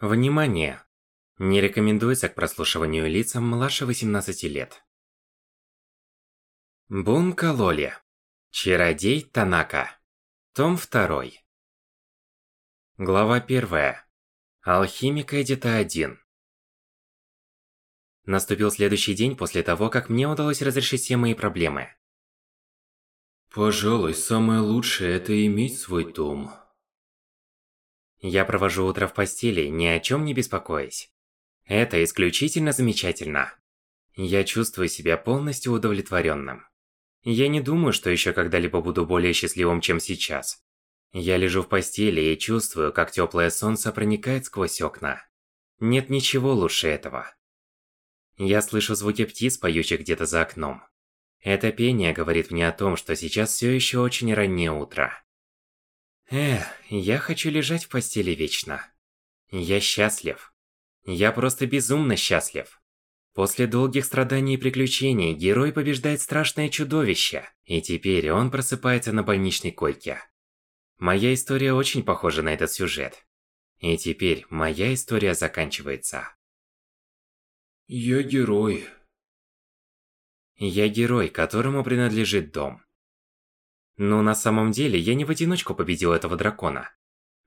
Внимание! Не рекомендуется к прослушиванию лицам младше 18 лет. Бунка Лоли. Чародей Танака. Том 2. Глава 1. Алхимик Эдита 1. Наступил следующий день после того, как мне удалось разрешить все мои проблемы. Пожалуй, самое лучшее это иметь свой дом. Я провожу утро в постели, ни о чем не беспокоясь. Это исключительно замечательно. Я чувствую себя полностью удовлетворенным. Я не думаю, что еще когда-либо буду более счастливым, чем сейчас. Я лежу в постели и чувствую, как теплое солнце проникает сквозь окна. Нет ничего лучше этого. Я слышу звуки птиц, поющих где-то за окном. Это пение говорит мне о том, что сейчас все еще очень раннее утро. Эх, я хочу лежать в постели вечно. Я счастлив. Я просто безумно счастлив. После долгих страданий и приключений герой побеждает страшное чудовище, и теперь он просыпается на больничной койке. Моя история очень похожа на этот сюжет. И теперь моя история заканчивается. Я герой. Я герой, которому принадлежит дом. Но на самом деле я не в одиночку победил этого дракона.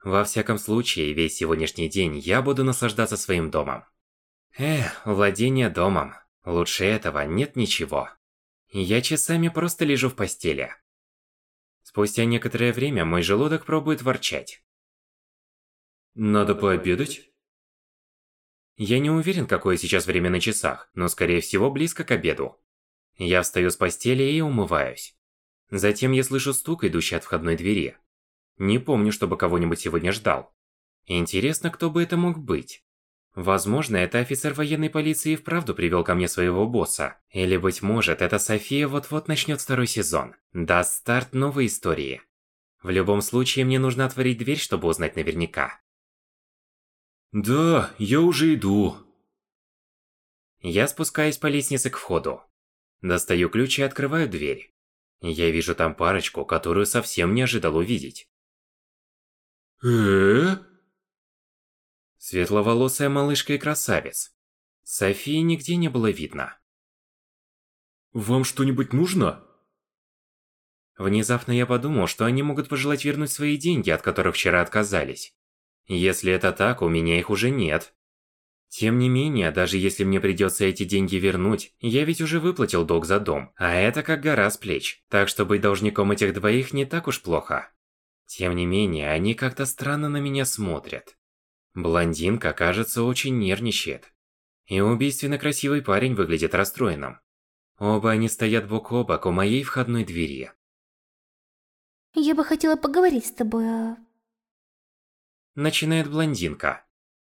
Во всяком случае, весь сегодняшний день я буду наслаждаться своим домом. Эх, владение домом. Лучше этого нет ничего. Я часами просто лежу в постели. Спустя некоторое время мой желудок пробует ворчать. Надо пообедать? Я не уверен, какое сейчас время на часах, но скорее всего близко к обеду. Я встаю с постели и умываюсь. Затем я слышу стук, идущий от входной двери. Не помню, чтобы кого-нибудь сегодня ждал. Интересно, кто бы это мог быть. Возможно, это офицер военной полиции и вправду привел ко мне своего босса. Или, быть может, это София вот-вот начнет второй сезон. Даст старт новой истории. В любом случае, мне нужно отворить дверь, чтобы узнать наверняка. Да, я уже иду. Я спускаюсь по лестнице к входу. Достаю ключ и открываю дверь. Я вижу там парочку, которую совсем не ожидал увидеть. э Светловолосая малышка и красавец. Софии нигде не было видно. Вам что-нибудь нужно? Внезапно я подумал, что они могут пожелать вернуть свои деньги, от которых вчера отказались. Если это так, у меня их уже нет. Тем не менее, даже если мне придется эти деньги вернуть, я ведь уже выплатил долг за дом, а это как гора с плеч, так что быть должником этих двоих не так уж плохо. Тем не менее, они как-то странно на меня смотрят. Блондинка, кажется, очень нервничает. И убийственно красивый парень выглядит расстроенным. Оба они стоят бок о бок у моей входной двери. Я бы хотела поговорить с тобой, а... Начинает блондинка.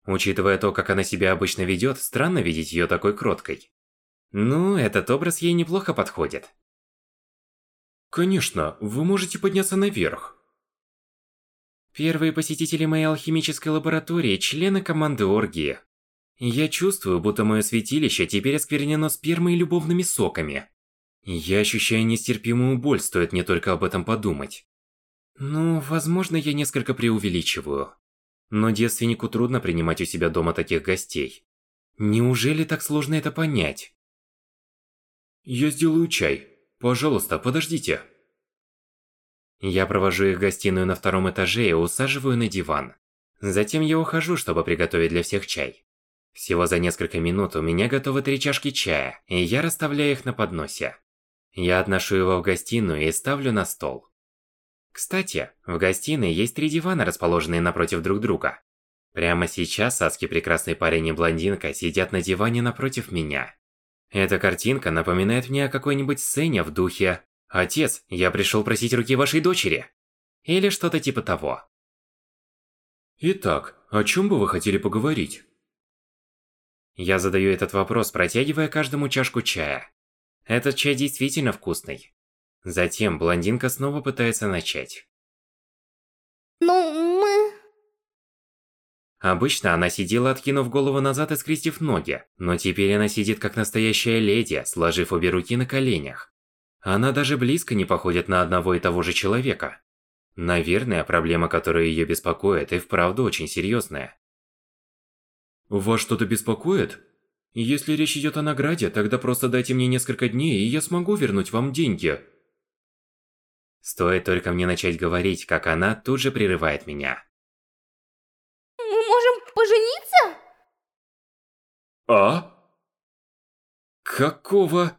Учитывая то, как она себя обычно ведет, странно видеть ее такой кроткой. Ну, этот образ ей неплохо подходит. Конечно, вы можете подняться наверх. Первые посетители моей алхимической лаборатории – члены команды Оргии. Я чувствую, будто мое святилище теперь осквернено спермой и любовными соками. Я ощущаю нестерпимую боль, стоит мне только об этом подумать. Ну, возможно, я несколько преувеличиваю. Но девственнику трудно принимать у себя дома таких гостей. Неужели так сложно это понять? Я сделаю чай. Пожалуйста, подождите. Я провожу их в гостиную на втором этаже и усаживаю на диван. Затем я ухожу, чтобы приготовить для всех чай. Всего за несколько минут у меня готовы три чашки чая, и я расставляю их на подносе. Я отношу его в гостиную и ставлю на стол. Кстати, в гостиной есть три дивана, расположенные напротив друг друга. Прямо сейчас Саски прекрасный парень и блондинка сидят на диване напротив меня. Эта картинка напоминает мне о какой-нибудь сцене в духе «Отец, я пришел просить руки вашей дочери» или что-то типа того. Итак, о чем бы вы хотели поговорить? Я задаю этот вопрос, протягивая каждому чашку чая. Этот чай действительно вкусный. Затем блондинка снова пытается начать. Ну, мы... Обычно она сидела, откинув голову назад и скрестив ноги, но теперь она сидит как настоящая леди, сложив обе руки на коленях. Она даже близко не походит на одного и того же человека. Наверное, проблема, которая ее беспокоит, и вправду очень серьезная. Вас что-то беспокоит? Если речь идет о награде, тогда просто дайте мне несколько дней, и я смогу вернуть вам деньги. Стоит только мне начать говорить, как она тут же прерывает меня. Мы можем пожениться? А? Какого?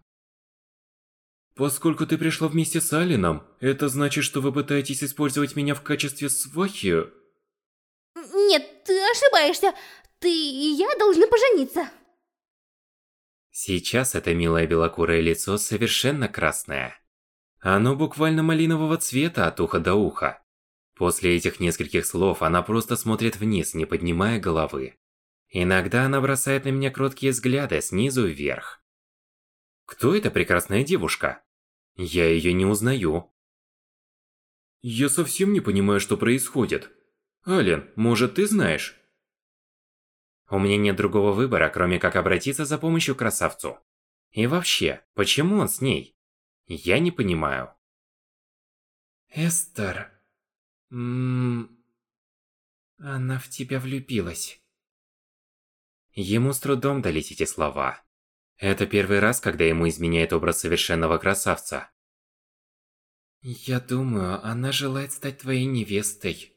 Поскольку ты пришла вместе с Алином, это значит, что вы пытаетесь использовать меня в качестве свахи? Нет, ты ошибаешься. Ты и я должны пожениться. Сейчас это милое белокурое лицо совершенно красное. Оно буквально малинового цвета от уха до уха. После этих нескольких слов она просто смотрит вниз, не поднимая головы. Иногда она бросает на меня кроткие взгляды снизу вверх. Кто эта прекрасная девушка? Я ее не узнаю. Я совсем не понимаю, что происходит. Ален, может, ты знаешь? У меня нет другого выбора, кроме как обратиться за помощью к красавцу. И вообще, почему он с ней? Я не понимаю. Эстер... Ммм... Она в тебя влюбилась. Ему с трудом дались эти слова. Это первый раз, когда ему изменяет образ совершенного красавца. Я думаю, она желает стать твоей невестой.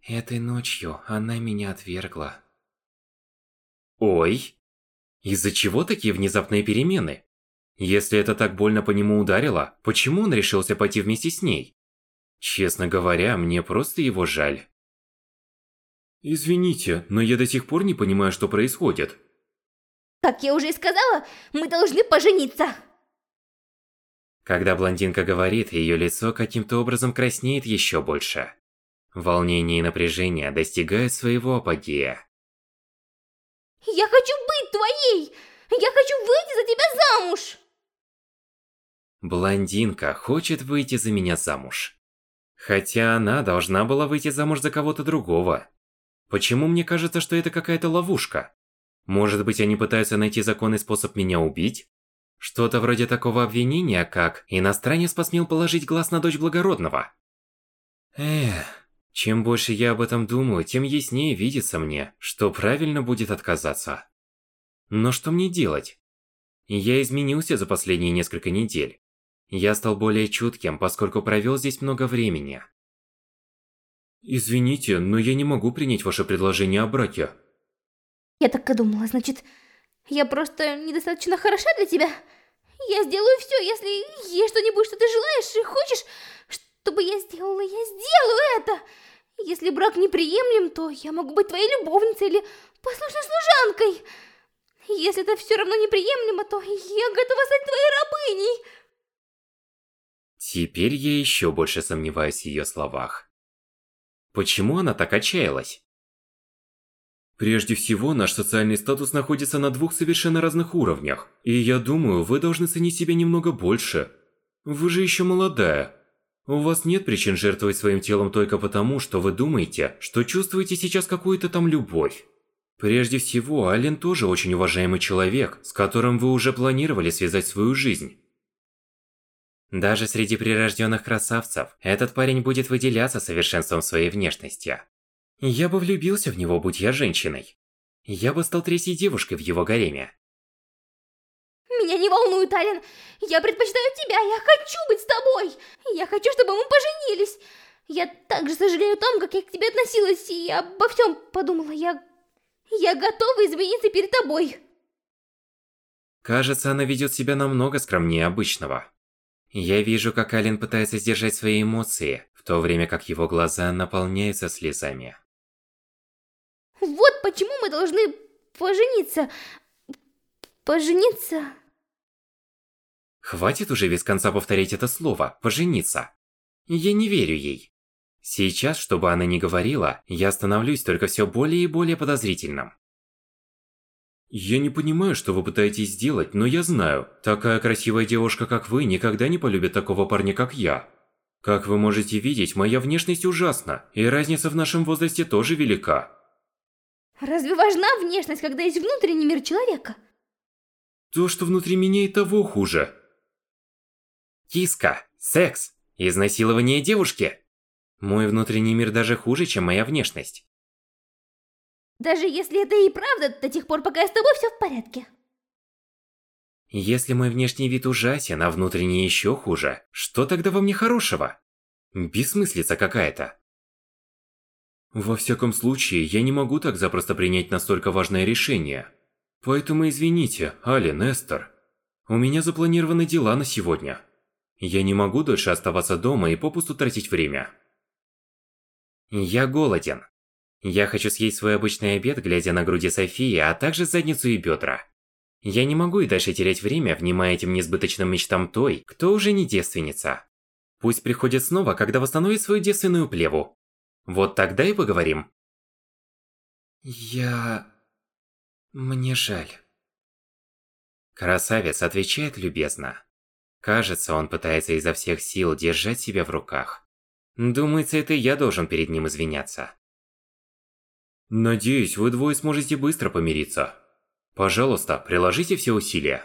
Этой ночью она меня отвергла. Ой, из-за чего такие внезапные перемены? Если это так больно по нему ударило, почему он решился пойти вместе с ней? Честно говоря, мне просто его жаль. Извините, но я до сих пор не понимаю, что происходит. Как я уже и сказала, мы должны пожениться. Когда блондинка говорит, ее лицо каким-то образом краснеет еще больше. Волнение и напряжение достигают своего апогея. Я хочу быть твоей! Я хочу выйти за тебя замуж! Блондинка хочет выйти за меня замуж. Хотя она должна была выйти замуж за кого-то другого. Почему мне кажется, что это какая-то ловушка? Может быть, они пытаются найти законный способ меня убить? Что-то вроде такого обвинения, как «иностранец посмел положить глаз на дочь благородного». Эх... Чем больше я об этом думаю, тем яснее видится мне, что правильно будет отказаться. Но что мне делать? Я изменился за последние несколько недель. Я стал более чутким, поскольку провел здесь много времени. Извините, но я не могу принять ваше предложение о браке. Я так и думала, значит, я просто недостаточно хороша для тебя? Я сделаю все, если есть что-нибудь, что ты желаешь и хочешь, чтобы я сделала, я сделаю это! Если брак неприемлем, то я могу быть твоей любовницей или послушной служанкой. Если это все равно неприемлемо, то я готова стать твоей рабыней. Теперь я еще больше сомневаюсь в ее словах. Почему она так отчаялась? Прежде всего, наш социальный статус находится на двух совершенно разных уровнях, и я думаю, вы должны ценить себя немного больше. Вы же еще молодая. У вас нет причин жертвовать своим телом только потому, что вы думаете, что чувствуете сейчас какую-то там любовь. Прежде всего, Ален тоже очень уважаемый человек, с которым вы уже планировали связать свою жизнь. Даже среди прирожденных красавцев, этот парень будет выделяться совершенством своей внешности. Я бы влюбился в него, будь я женщиной. Я бы стал третьей девушкой в его гареме. Меня не волнует, Ален. Я предпочитаю тебя. Я хочу быть с тобой. Я хочу, чтобы мы поженились. Я также сожалею о том, как я к тебе относилась, и обо всем подумала. Я... Я готова извиниться перед тобой. Кажется, она ведет себя намного скромнее обычного. Я вижу, как Ален пытается сдержать свои эмоции, в то время как его глаза наполняются слезами. Вот почему мы должны пожениться. Пожениться... Хватит уже без конца повторять это слово «пожениться». Я не верю ей. Сейчас, чтобы она не говорила, я становлюсь только все более и более подозрительным. Я не понимаю, что вы пытаетесь сделать, но я знаю, такая красивая девушка, как вы, никогда не полюбит такого парня, как я. Как вы можете видеть, моя внешность ужасна, и разница в нашем возрасте тоже велика. Разве важна внешность, когда есть внутренний мир человека? То, что внутри меня и того хуже. Киска, секс, изнасилование девушки. Мой внутренний мир даже хуже, чем моя внешность. Даже если это и правда, до тех пор, пока я с тобой, все в порядке. Если мой внешний вид ужасен, а внутренний еще хуже, что тогда во мне хорошего? Бессмыслица какая-то. Во всяком случае, я не могу так запросто принять настолько важное решение. Поэтому извините, Ален, Эстер. У меня запланированы дела на сегодня. Я не могу дольше оставаться дома и попусту тратить время. Я голоден. Я хочу съесть свой обычный обед, глядя на груди Софии, а также задницу и бедра. Я не могу и дальше терять время, внимая этим несбыточным мечтам той, кто уже не девственница. Пусть приходит снова, когда восстановит свою девственную плеву. Вот тогда и поговорим. Я... Мне жаль. Красавец отвечает любезно. Кажется, он пытается изо всех сил держать себя в руках. Думается, это я должен перед ним извиняться. Надеюсь, вы двое сможете быстро помириться. Пожалуйста, приложите все усилия.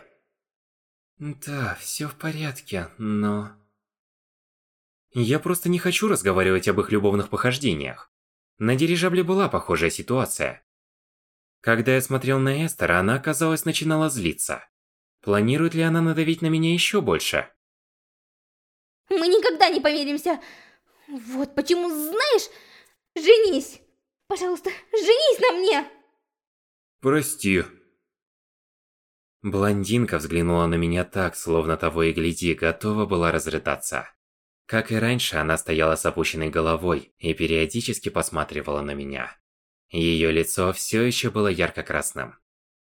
Да, все в порядке, но... Я просто не хочу разговаривать об их любовных похождениях. На дирижабле была похожая ситуация. Когда я смотрел на Эстер, она, казалось, начинала злиться. Планирует ли она надавить на меня еще больше? Мы никогда не помиримся. Вот почему, знаешь, женись. Пожалуйста, женись на мне. Прости. Блондинка взглянула на меня так, словно того и гляди, готова была разрыдаться. Как и раньше, она стояла с опущенной головой и периодически посматривала на меня. Ее лицо все еще было ярко-красным.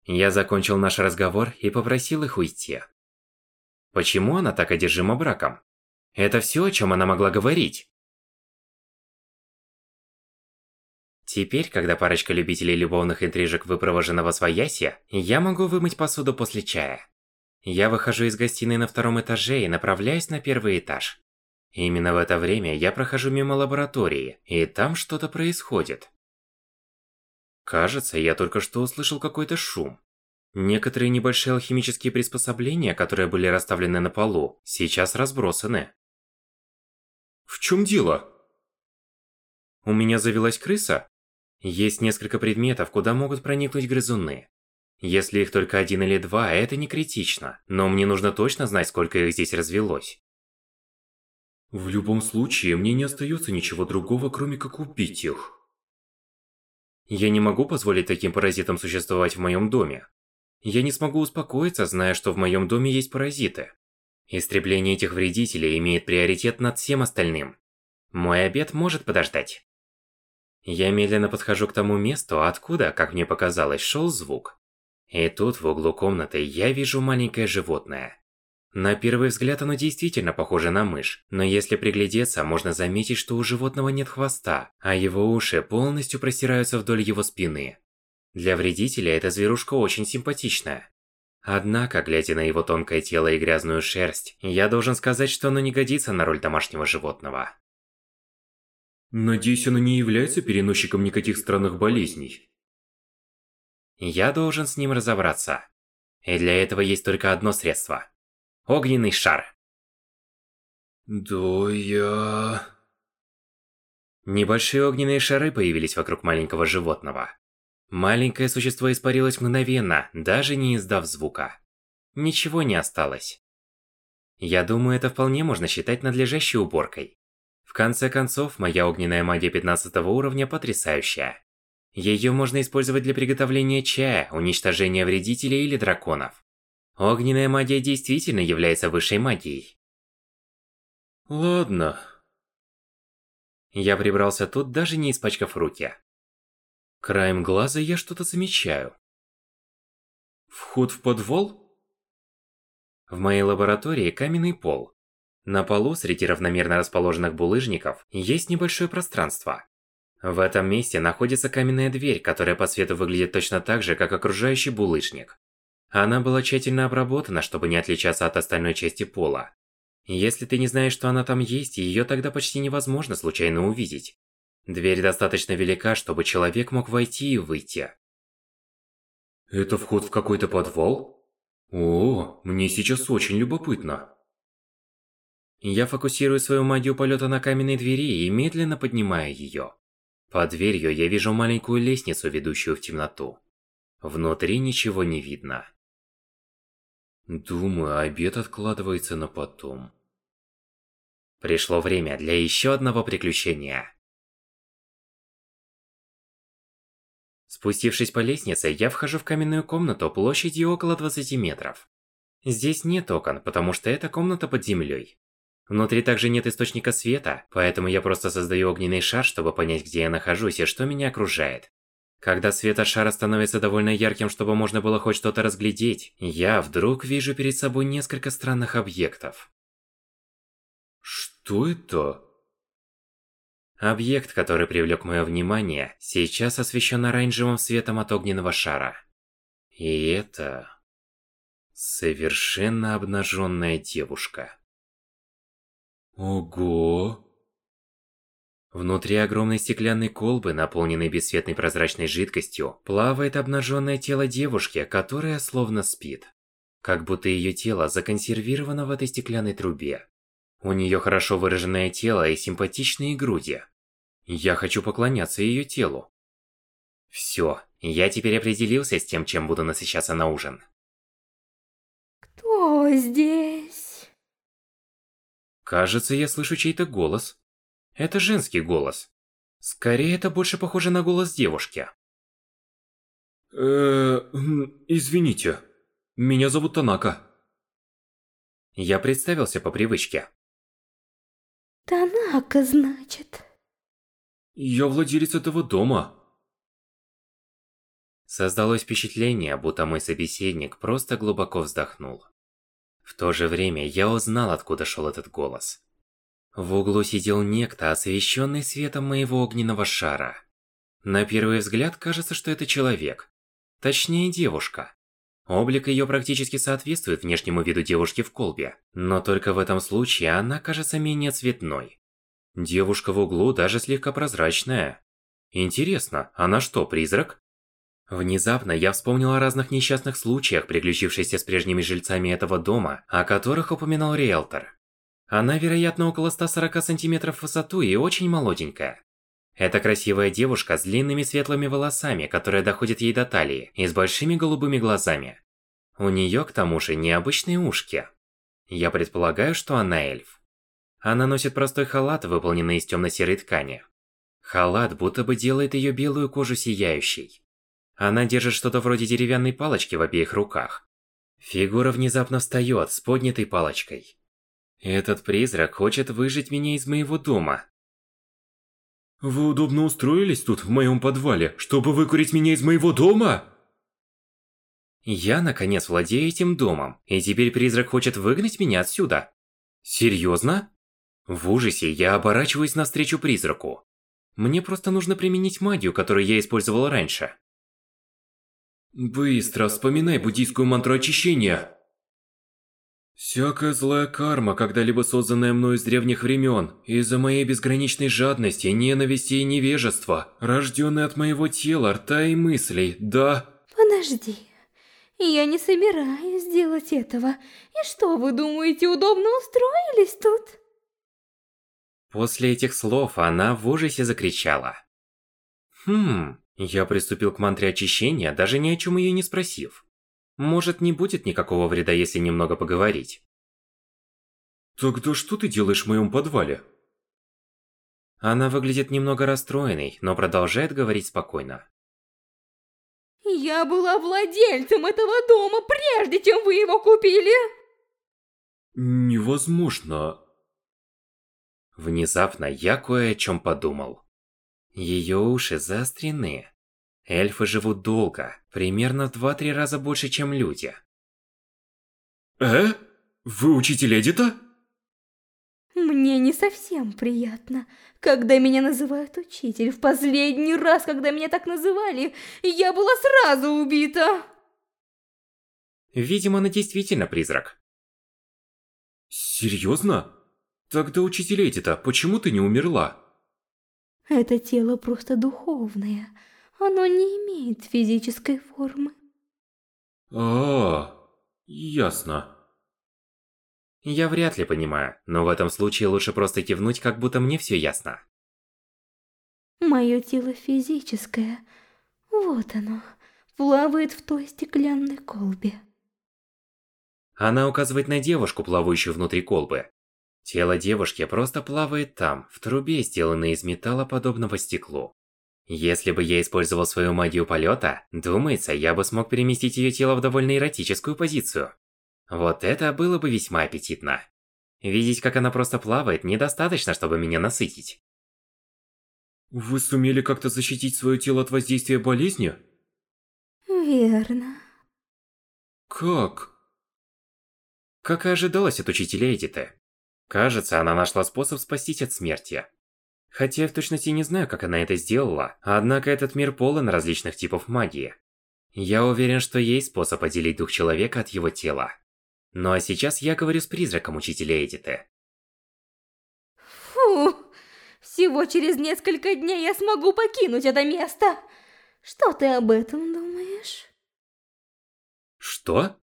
Я закончил наш разговор и попросил их уйти. Почему она так одержима браком? Это все, о чем она могла говорить. Теперь, когда парочка любителей любовных интрижек выпровожена во свояси, я могу вымыть посуду после чая. Я выхожу из гостиной на втором этаже и направляюсь на первый этаж. Именно в это время я прохожу мимо лаборатории, и там что-то происходит. Кажется, я только что услышал какой-то шум. Некоторые небольшие алхимические приспособления, которые были расставлены на полу, сейчас разбросаны. В чем дело? У меня завелась крыса? Есть несколько предметов, куда могут проникнуть грызуны. Если их только один или два, это не критично, но мне нужно точно знать, сколько их здесь развелось. В любом случае, мне не остается ничего другого, кроме как убить их. Я не могу позволить таким паразитам существовать в моем доме. Я не смогу успокоиться, зная, что в моем доме есть паразиты. Истребление этих вредителей имеет приоритет над всем остальным. Мой обед может подождать. Я медленно подхожу к тому месту, откуда, как мне показалось, шел звук. И тут в углу комнаты я вижу маленькое животное. На первый взгляд оно действительно похоже на мышь, но если приглядеться, можно заметить, что у животного нет хвоста, а его уши полностью простираются вдоль его спины. Для вредителя эта зверушка очень симпатичная. Однако, глядя на его тонкое тело и грязную шерсть, я должен сказать, что оно не годится на роль домашнего животного. Надеюсь, оно не является переносчиком никаких странных болезней. Я должен с ним разобраться. И для этого есть только одно средство – Огненный шар. Да я... Небольшие огненные шары появились вокруг маленького животного. Маленькое существо испарилось мгновенно, даже не издав звука. Ничего не осталось. Я думаю, это вполне можно считать надлежащей уборкой. Конце концов, моя огненная магия 15 уровня потрясающая. Ее можно использовать для приготовления чая, уничтожения вредителей или драконов. Огненная магия действительно является высшей магией. Ладно. Я прибрался тут, даже не испачкав руки. Краем глаза я что-то замечаю. Вход в подвал? В моей лаборатории каменный пол. На полу, среди равномерно расположенных булыжников, есть небольшое пространство. В этом месте находится каменная дверь, которая по свету выглядит точно так же, как окружающий булыжник. Она была тщательно обработана, чтобы не отличаться от остальной части пола. Если ты не знаешь, что она там есть, ее тогда почти невозможно случайно увидеть. Дверь достаточно велика, чтобы человек мог войти и выйти. Это вход в какой-то подвал? О, мне сейчас очень любопытно. Я фокусирую свою магию полета на каменной двери и медленно поднимаю ее. Под дверью я вижу маленькую лестницу, ведущую в темноту. Внутри ничего не видно. Думаю, обед откладывается на потом. Пришло время для еще одного приключения. Спустившись по лестнице, я вхожу в каменную комнату площадью около 20 метров. Здесь нет окон, потому что эта комната под землей. Внутри также нет источника света, поэтому я просто создаю огненный шар, чтобы понять, где я нахожусь и что меня окружает. Когда свет от шара становится довольно ярким, чтобы можно было хоть что-то разглядеть, я вдруг вижу перед собой несколько странных объектов. Что это? Объект, который привлек мое внимание, сейчас освещен оранжевым светом от огненного шара. И это... Совершенно обнаженная девушка. Ого! Внутри огромной стеклянной колбы, наполненной бесцветной прозрачной жидкостью, плавает обнаженное тело девушки, которая словно спит. Как будто ее тело законсервировано в этой стеклянной трубе. У нее хорошо выраженное тело и симпатичные груди. Я хочу поклоняться ее телу. Все, я теперь определился с тем, чем буду насыщаться на ужин. Кто здесь? Кажется, я слышу чей-то голос. Это женский голос. Скорее, это больше похоже на голос девушки. Э, извините. Меня зовут Танака. Я представился по привычке. Танака, значит. Я владелец этого дома. Создалось впечатление, будто мой собеседник просто глубоко вздохнул. В то же время я узнал, откуда шел этот голос. В углу сидел некто, освещенный светом моего огненного шара. На первый взгляд кажется, что это человек. Точнее, девушка. Облик ее практически соответствует внешнему виду девушки в колбе, но только в этом случае она кажется менее цветной. Девушка в углу даже слегка прозрачная. Интересно, она что, призрак? Внезапно я вспомнил о разных несчастных случаях, приключившихся с прежними жильцами этого дома, о которых упоминал риэлтор. Она, вероятно, около 140 сантиметров в высоту и очень молоденькая. Это красивая девушка с длинными светлыми волосами, которая доходит ей до талии, и с большими голубыми глазами. У нее, к тому же, необычные ушки. Я предполагаю, что она эльф. Она носит простой халат, выполненный из темно-серой ткани. Халат будто бы делает ее белую кожу сияющей. Она держит что-то вроде деревянной палочки в обеих руках. Фигура внезапно встает с поднятой палочкой. Этот призрак хочет выжить меня из моего дома. Вы удобно устроились тут, в моем подвале, чтобы выкурить меня из моего дома? Я, наконец, владею этим домом, и теперь призрак хочет выгнать меня отсюда. Серьезно? В ужасе я оборачиваюсь навстречу призраку. Мне просто нужно применить магию, которую я использовал раньше. Быстро вспоминай буддийскую мантру очищения. Всякая злая карма, когда-либо созданная мною с древних времен, из-за моей безграничной жадности, ненависти и невежества, рожденная от моего тела, рта и мыслей, да... Подожди, я не собираюсь делать этого. И что, вы думаете, удобно устроились тут? После этих слов она в ужасе закричала. Хм, я приступил к мантре очищения, даже ни о чем ее не спросив. Может, не будет никакого вреда, если немного поговорить. Тогда что ты делаешь в моем подвале? Она выглядит немного расстроенной, но продолжает говорить спокойно. Я была владельцем этого дома, прежде чем вы его купили. Невозможно. Внезапно я кое о чем подумал. Ее уши заострены. Эльфы живут долго, примерно в 2-3 раза больше, чем люди. Э? Вы учитель Эдита? Мне не совсем приятно, когда меня называют учитель. В последний раз, когда меня так называли, я была сразу убита. Видимо, она действительно призрак. Серьезно? Тогда учитель Эдита, почему ты не умерла? Это тело просто духовное. Оно не имеет физической формы. А, -а, -а ясно. Я вряд ли понимаю, но в этом случае лучше просто кивнуть, как будто мне все ясно. Мое тело физическое, вот оно, плавает в той стеклянной колбе. Она указывает на девушку, плавающую внутри колбы. Тело девушки просто плавает там, в трубе, сделанной из металла, подобного стеклу. Если бы я использовал свою магию полета, думается, я бы смог переместить ее тело в довольно эротическую позицию. Вот это было бы весьма аппетитно. Видеть, как она просто плавает, недостаточно, чтобы меня насытить. Вы сумели как-то защитить свое тело от воздействия болезни? Верно. Как? Как и ожидалось от учителя Эдиты. Кажется, она нашла способ спастись от смерти. Хотя я в точности не знаю, как она это сделала, однако этот мир полон различных типов магии. Я уверен, что есть способ отделить дух человека от его тела. Ну а сейчас я говорю с призраком учителя Эдиты. Фу, всего через несколько дней я смогу покинуть это место. Что ты об этом думаешь? Что?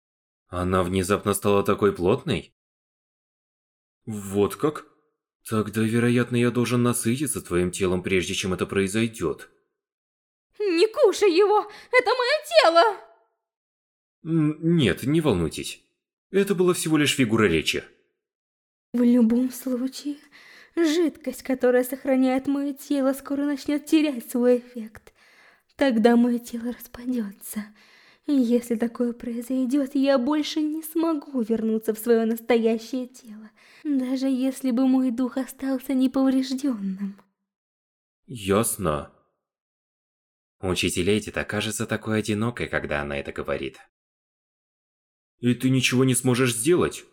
Она внезапно стала такой плотной? Вот как? Тогда, вероятно, я должен насытиться твоим телом, прежде чем это произойдет. Не кушай его! Это мое тело! Нет, не волнуйтесь. Это была всего лишь фигура речи. В любом случае, жидкость, которая сохраняет мое тело, скоро начнет терять свой эффект. Тогда мое тело распадется. Если такое произойдет, я больше не смогу вернуться в свое настоящее тело, даже если бы мой дух остался неповрежденным. Ясно. Учитель Эдит окажется такой одинокой, когда она это говорит. И ты ничего не сможешь сделать?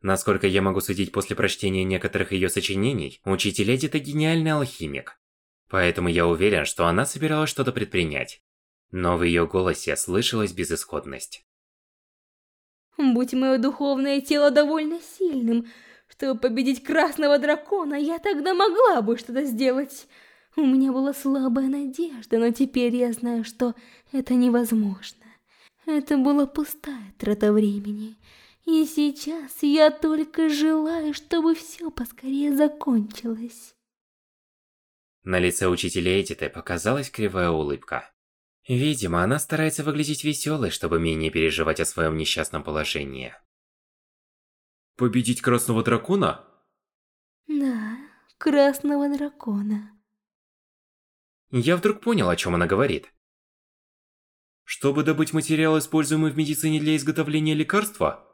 Насколько я могу судить после прочтения некоторых ее сочинений, учитель Эдит гениальный алхимик. Поэтому я уверен, что она собиралась что-то предпринять. Но в ее голосе слышалась безысходность. Будь мое духовное тело довольно сильным, чтобы победить красного дракона, я тогда могла бы что-то сделать. У меня была слабая надежда, но теперь я знаю, что это невозможно. Это была пустая трата времени. И сейчас я только желаю, чтобы все поскорее закончилось. На лице учителя Эдиты показалась кривая улыбка. Видимо, она старается выглядеть веселой, чтобы менее переживать о своем несчастном положении. Победить красного дракона? Да, красного дракона. Я вдруг понял, о чем она говорит. Чтобы добыть материал, используемый в медицине для изготовления лекарства?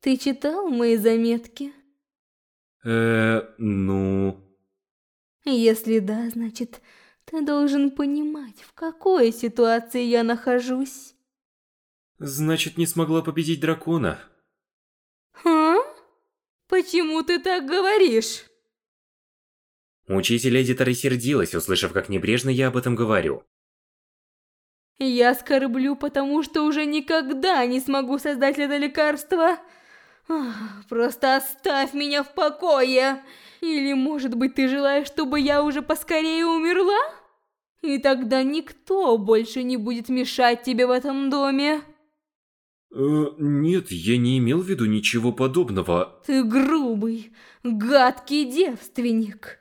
Ты читал мои заметки? Э, ну... Если да, значит, ты должен понимать, в какой ситуации я нахожусь. Значит, не смогла победить дракона. А? Почему ты так говоришь? Учитель Эдита рассердилась, услышав, как небрежно я об этом говорю. Я скорблю, потому что уже никогда не смогу создать это лекарство. Ах, просто оставь меня в покое. Или, может быть, ты желаешь, чтобы я уже поскорее умерла? И тогда никто больше не будет мешать тебе в этом доме. Э, нет, я не имел в виду ничего подобного. Ты грубый, гадкий девственник.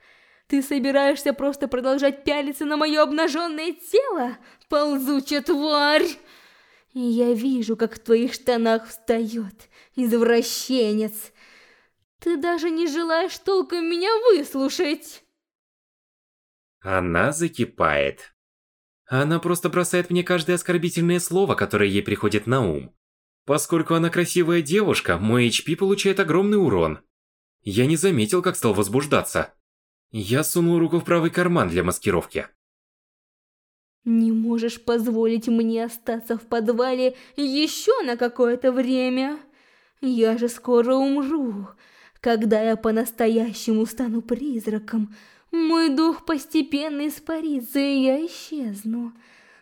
Ты собираешься просто продолжать пялиться на мое обнаженное тело, ползучая тварь? Я вижу, как в твоих штанах встает извращенец. Ты даже не желаешь толком меня выслушать. Она закипает. Она просто бросает мне каждое оскорбительное слово, которое ей приходит на ум. Поскольку она красивая девушка, мой HP получает огромный урон. Я не заметил, как стал возбуждаться. Я сунул руку в правый карман для маскировки. Не можешь позволить мне остаться в подвале еще на какое-то время? Я же скоро умру. Когда я по-настоящему стану призраком, мой дух постепенно испарится, и я исчезну.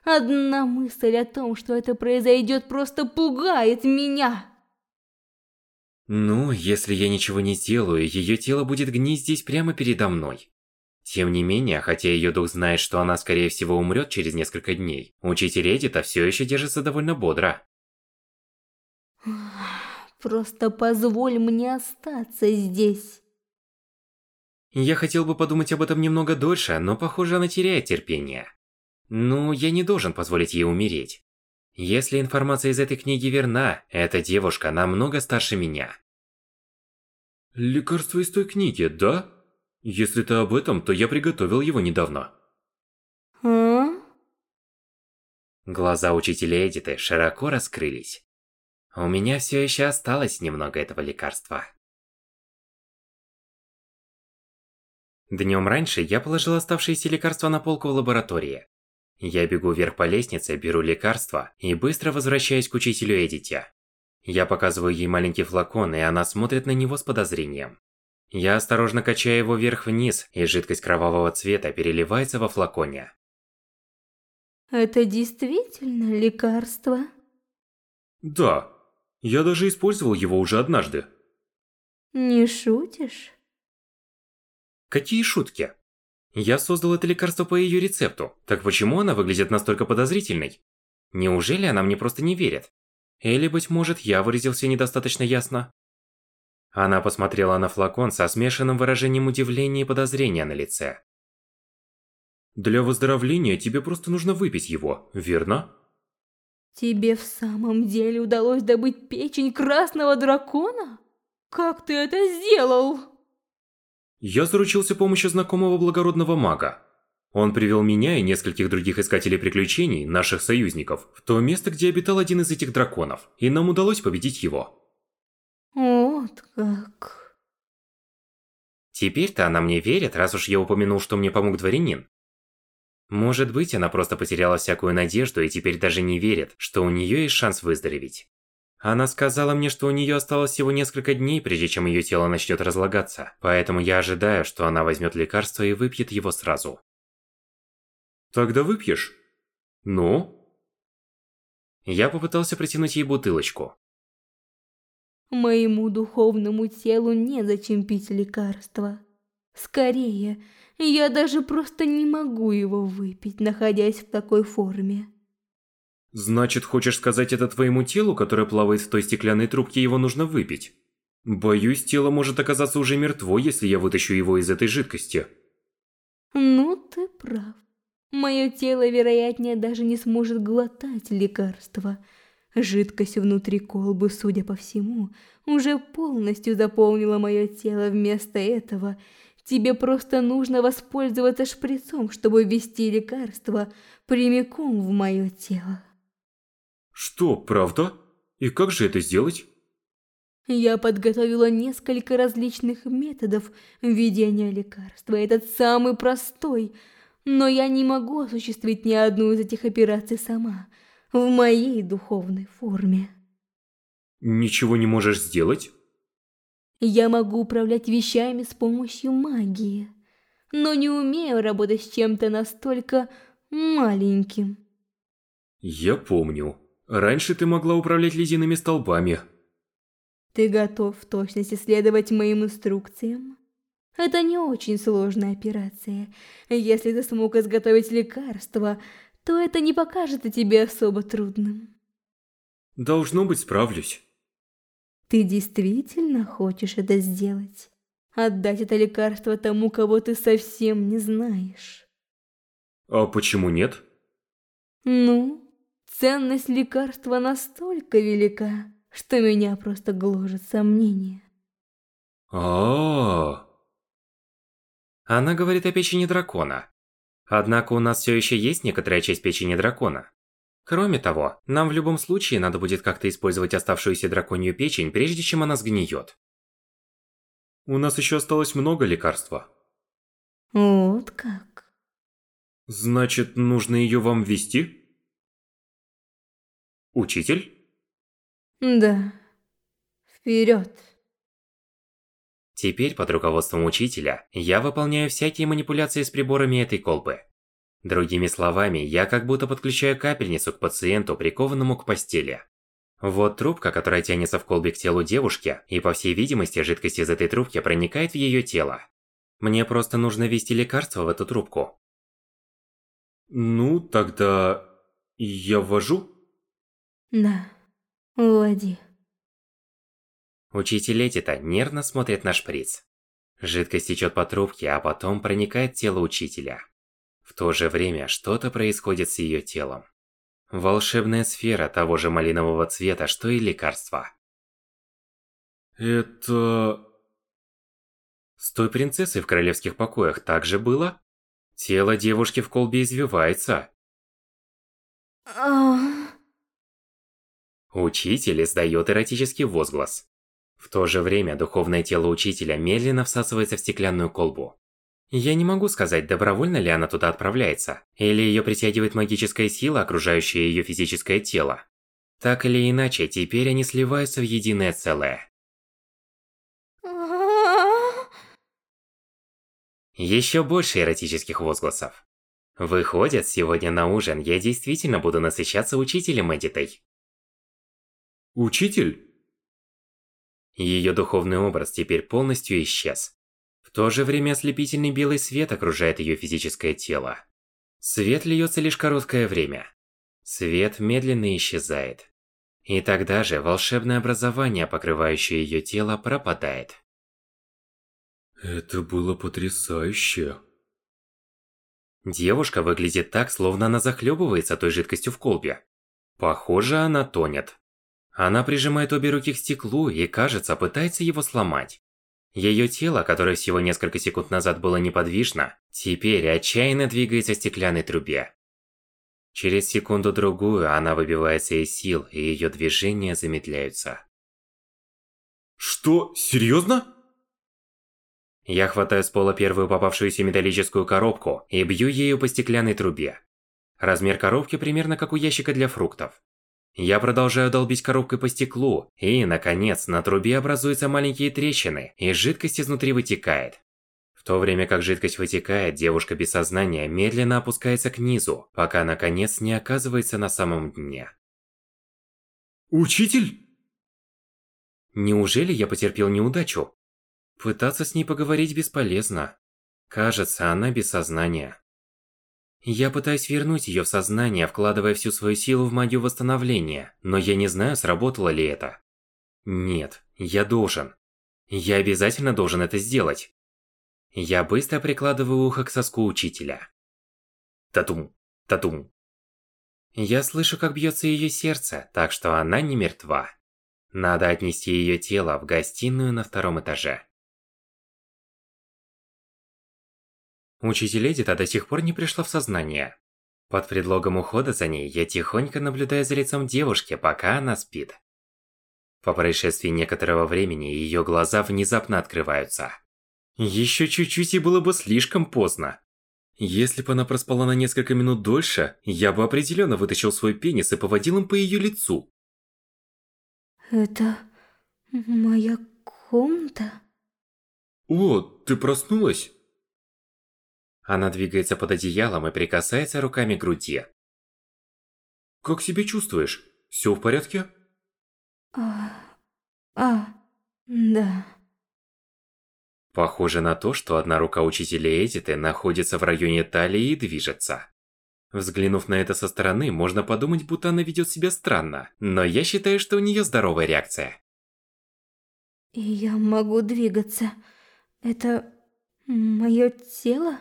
Одна мысль о том, что это произойдет, просто пугает меня. Ну, если я ничего не сделаю, ее тело будет гнить здесь прямо передо мной. Тем не менее, хотя ее дух знает, что она скорее всего умрет через несколько дней, учитель Эдита все еще держится довольно бодро. Просто позволь мне остаться здесь. Я хотел бы подумать об этом немного дольше, но похоже она теряет терпение. Ну, я не должен позволить ей умереть. Если информация из этой книги верна, эта девушка намного старше меня. Лекарство из той книги, да? Если ты об этом, то я приготовил его недавно. А? Глаза учителя Эдиты широко раскрылись. У меня все еще осталось немного этого лекарства. Днем раньше я положил оставшиеся лекарства на полку в лаборатории. Я бегу вверх по лестнице, беру лекарство и быстро возвращаюсь к учителю Эдите. Я показываю ей маленький флакон, и она смотрит на него с подозрением. Я осторожно качаю его вверх-вниз, и жидкость кровавого цвета переливается во флаконе. Это действительно лекарство? Да. Я даже использовал его уже однажды. Не шутишь? Какие шутки? Я создал это лекарство по ее рецепту, так почему она выглядит настолько подозрительной? Неужели она мне просто не верит? Или, быть может, я выразился недостаточно ясно? Она посмотрела на флакон со смешанным выражением удивления и подозрения на лице. Для выздоровления тебе просто нужно выпить его, верно? Тебе в самом деле удалось добыть печень красного дракона? Как ты это сделал? Я заручился помощью знакомого благородного мага. Он привел меня и нескольких других искателей приключений, наших союзников, в то место, где обитал один из этих драконов, и нам удалось победить его. Вот как. Теперь-то она мне верит, раз уж я упомянул, что мне помог дворянин. Может быть, она просто потеряла всякую надежду и теперь даже не верит, что у нее есть шанс выздороветь. Она сказала мне, что у нее осталось всего несколько дней, прежде чем ее тело начнет разлагаться, поэтому я ожидаю, что она возьмет лекарство и выпьет его сразу. Тогда выпьешь? Ну? Я попытался протянуть ей бутылочку. Моему духовному телу незачем пить лекарства. Скорее, я даже просто не могу его выпить, находясь в такой форме. Значит, хочешь сказать это твоему телу, которое плавает в той стеклянной трубке, его нужно выпить? Боюсь, тело может оказаться уже мертво, если я вытащу его из этой жидкости. Ну, ты прав. Мое тело, вероятнее, даже не сможет глотать лекарства. Жидкость внутри колбы, судя по всему, уже полностью заполнила мое тело. Вместо этого тебе просто нужно воспользоваться шприцом, чтобы ввести лекарство прямиком в мое тело. Что, правда? И как же это сделать? Я подготовила несколько различных методов введения лекарства. Этот самый простой, но я не могу осуществить ни одну из этих операций сама, в моей духовной форме. Ничего не можешь сделать? Я могу управлять вещами с помощью магии, но не умею работать с чем-то настолько маленьким. Я помню. Раньше ты могла управлять ледяными столбами. Ты готов в точности следовать моим инструкциям? Это не очень сложная операция. Если ты смог изготовить лекарство, то это не покажется тебе особо трудным. Должно быть, справлюсь. Ты действительно хочешь это сделать? Отдать это лекарство тому, кого ты совсем не знаешь? А почему нет? Ну, Ценность лекарства настолько велика, что меня просто гложет сомнение. А, -а, а Она говорит о печени дракона. Однако у нас все еще есть некоторая часть печени дракона. Кроме того, нам в любом случае надо будет как-то использовать оставшуюся драконью печень, прежде чем она сгниет. У нас еще осталось много лекарства. Вот как. Значит, нужно ее вам ввести? Учитель? Да. Вперед. Теперь под руководством учителя я выполняю всякие манипуляции с приборами этой колбы. Другими словами, я как будто подключаю капельницу к пациенту, прикованному к постели. Вот трубка, которая тянется в колбе к телу девушки, и по всей видимости жидкость из этой трубки проникает в ее тело. Мне просто нужно ввести лекарство в эту трубку. Ну, тогда... я ввожу? Да, уводи. Учитель Этита нервно смотрит на шприц. Жидкость течет по трубке, а потом проникает в тело учителя. В то же время что-то происходит с ее телом. Волшебная сфера того же малинового цвета, что и лекарство. Это... С той принцессой в королевских покоях так же было? Тело девушки в колбе извивается. Учитель издает эротический возглас. В то же время духовное тело учителя медленно всасывается в стеклянную колбу. Я не могу сказать, добровольно ли она туда отправляется, или ее притягивает магическая сила, окружающая ее физическое тело. Так или иначе, теперь они сливаются в единое целое. Еще больше эротических возгласов. Выходит, сегодня на ужин я действительно буду насыщаться учителем Эдитой. Учитель? Ее духовный образ теперь полностью исчез. В то же время ослепительный белый свет окружает ее физическое тело. Свет льется лишь короткое время. Свет медленно исчезает. И тогда же волшебное образование, покрывающее ее тело, пропадает. Это было потрясающе. Девушка выглядит так, словно она захлебывается той жидкостью в колбе. Похоже, она тонет. Она прижимает обе руки к стеклу и, кажется, пытается его сломать. Ее тело, которое всего несколько секунд назад было неподвижно, теперь отчаянно двигается в стеклянной трубе. Через секунду-другую она выбивается из сил, и ее движения замедляются. Что? Серьезно? Я хватаю с пола первую попавшуюся металлическую коробку и бью ею по стеклянной трубе. Размер коробки примерно как у ящика для фруктов. Я продолжаю долбить коробкой по стеклу, и, наконец, на трубе образуются маленькие трещины, и жидкость изнутри вытекает. В то время как жидкость вытекает, девушка без сознания медленно опускается к низу, пока, наконец, не оказывается на самом дне. Учитель? Неужели я потерпел неудачу? Пытаться с ней поговорить бесполезно. Кажется, она без сознания. Я пытаюсь вернуть ее в сознание, вкладывая всю свою силу в магию восстановления, но я не знаю, сработало ли это. Нет, я должен. Я обязательно должен это сделать. Я быстро прикладываю ухо к соску учителя. Татум, татум. Я слышу, как бьется ее сердце, так что она не мертва. Надо отнести ее тело в гостиную на втором этаже. Учитель Эдита до сих пор не пришла в сознание. Под предлогом ухода за ней, я тихонько наблюдаю за лицом девушки, пока она спит. По происшествии некоторого времени, ее глаза внезапно открываются. Еще чуть-чуть и было бы слишком поздно. Если бы она проспала на несколько минут дольше, я бы определенно вытащил свой пенис и поводил им по ее лицу. Это моя комната? О, ты проснулась? Она двигается под одеялом и прикасается руками к груди. Как себя чувствуешь? Все в порядке? А, а, да. Похоже на то, что одна рука учителя Эдиты находится в районе талии и движется. Взглянув на это со стороны, можно подумать, будто она ведет себя странно, но я считаю, что у нее здоровая реакция. Я могу двигаться. Это мое тело?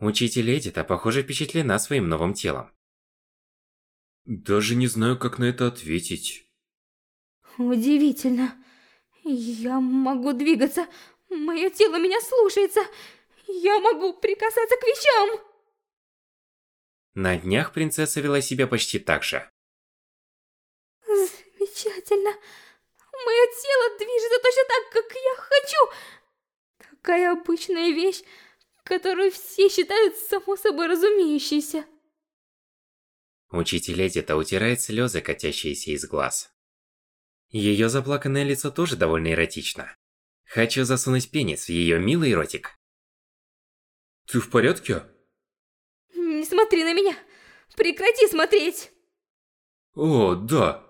Учитель Эдита, похоже, впечатлена своим новым телом. Даже не знаю, как на это ответить. Удивительно. Я могу двигаться. Мое тело меня слушается. Я могу прикасаться к вещам. На днях принцесса вела себя почти так же. Замечательно. Мое тело движется точно так, как я хочу. Такая обычная вещь которую все считают само собой разумеющейся. Учитель Эдита утирает слезы, катящиеся из глаз. Ее заплаканное лицо тоже довольно эротично. Хочу засунуть пенис в ее милый ротик. Ты в порядке? Не смотри на меня! Прекрати смотреть! О, да.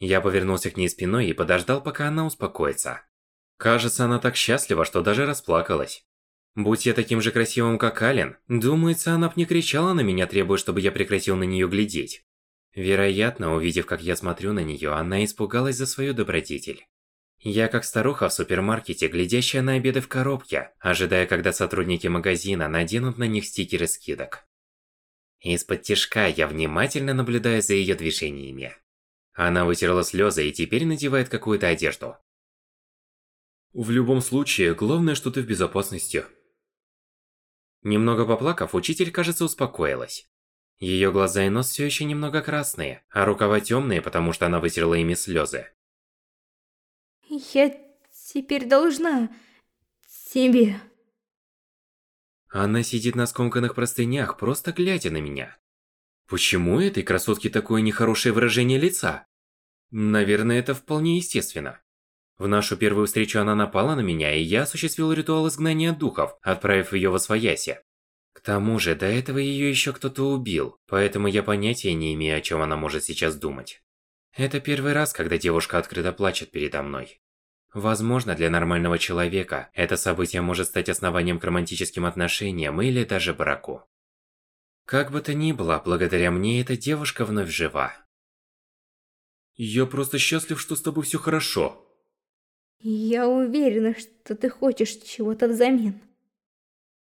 Я повернулся к ней спиной и подождал, пока она успокоится. Кажется, она так счастлива, что даже расплакалась. Будь я таким же красивым, как Ален, думается, она б не кричала на меня, требуя, чтобы я прекратил на нее глядеть. Вероятно, увидев, как я смотрю на нее, она испугалась за свою добродетель. Я как старуха в супермаркете, глядящая на обеды в коробке, ожидая, когда сотрудники магазина наденут на них стикеры скидок. Из-под тишка я внимательно наблюдаю за ее движениями. Она вытерла слезы и теперь надевает какую-то одежду. В любом случае, главное, что ты в безопасности. Немного поплакав, учитель, кажется, успокоилась. Ее глаза и нос все еще немного красные, а рукава темные, потому что она вытерла ими слезы. Я теперь должна тебе. Она сидит на скомканных простынях, просто глядя на меня. Почему этой красотке такое нехорошее выражение лица? Наверное, это вполне естественно. В нашу первую встречу она напала на меня, и я осуществил ритуал изгнания духов, отправив ее во свояси. К тому же, до этого ее еще кто-то убил, поэтому я понятия не имею, о чем она может сейчас думать. Это первый раз, когда девушка открыто плачет передо мной. Возможно, для нормального человека это событие может стать основанием к романтическим отношениям или даже браку. Как бы то ни было, благодаря мне эта девушка вновь жива. Я просто счастлив, что с тобой все хорошо. Я уверена, что ты хочешь чего-то взамен.